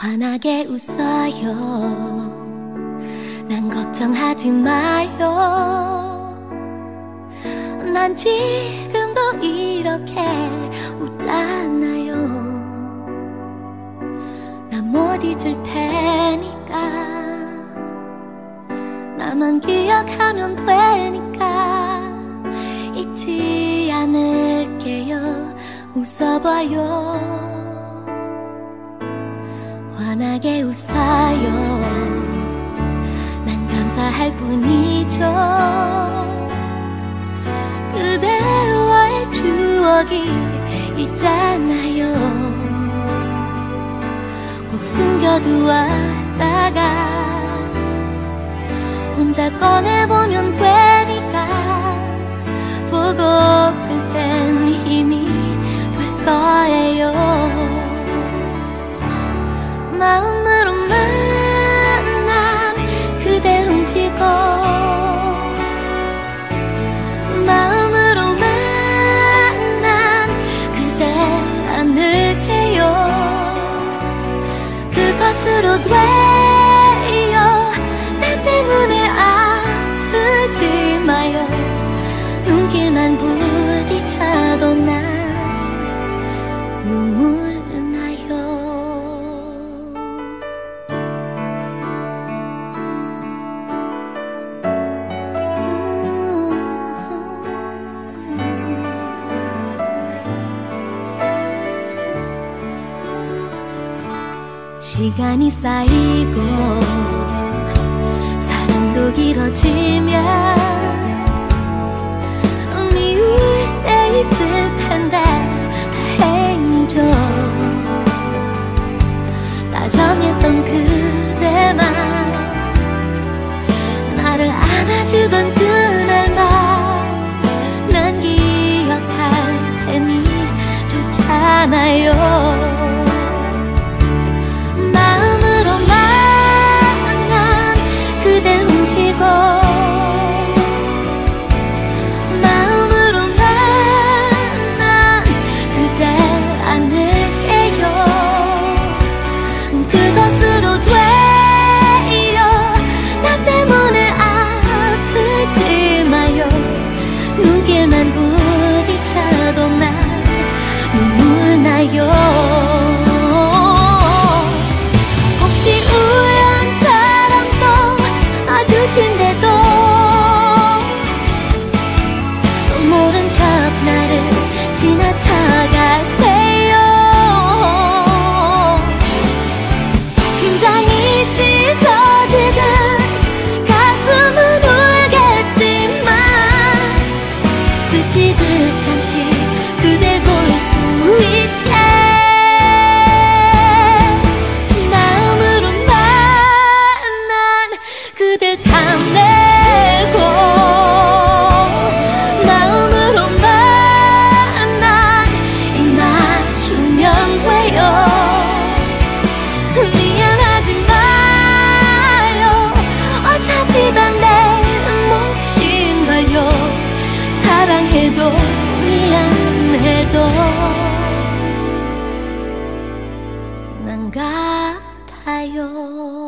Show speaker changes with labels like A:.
A: 환하게 웃어요. 난 걱정하지 마요. 난 지금도 이렇게 웃잖아요. 난 못 잊을 테니까. 나만 기억하면 되니까. 잊지 않을게요. 웃어봐요 환하게 웃어요. 난 감사할 뿐이죠. 그대와의 추억이 있잖아요. 꼭 숨겨두었다가 혼자 꺼내보면 되니까 보고플 시간이 쌓이고 사랑도 길어지면 미울 때 있을 텐데 다행이죠. 다정했던 그대만 나를 안아주던 그날만 난 기억할 테니 좋잖아요 모른 척 나를 지나쳐가세요. 심장이 찢어지듯 가슴은 울겠지만 스치듯 잠시 그대 볼 수 있게 마음으로만 난 그댈 담 사랑해도 미안해도 난 같아요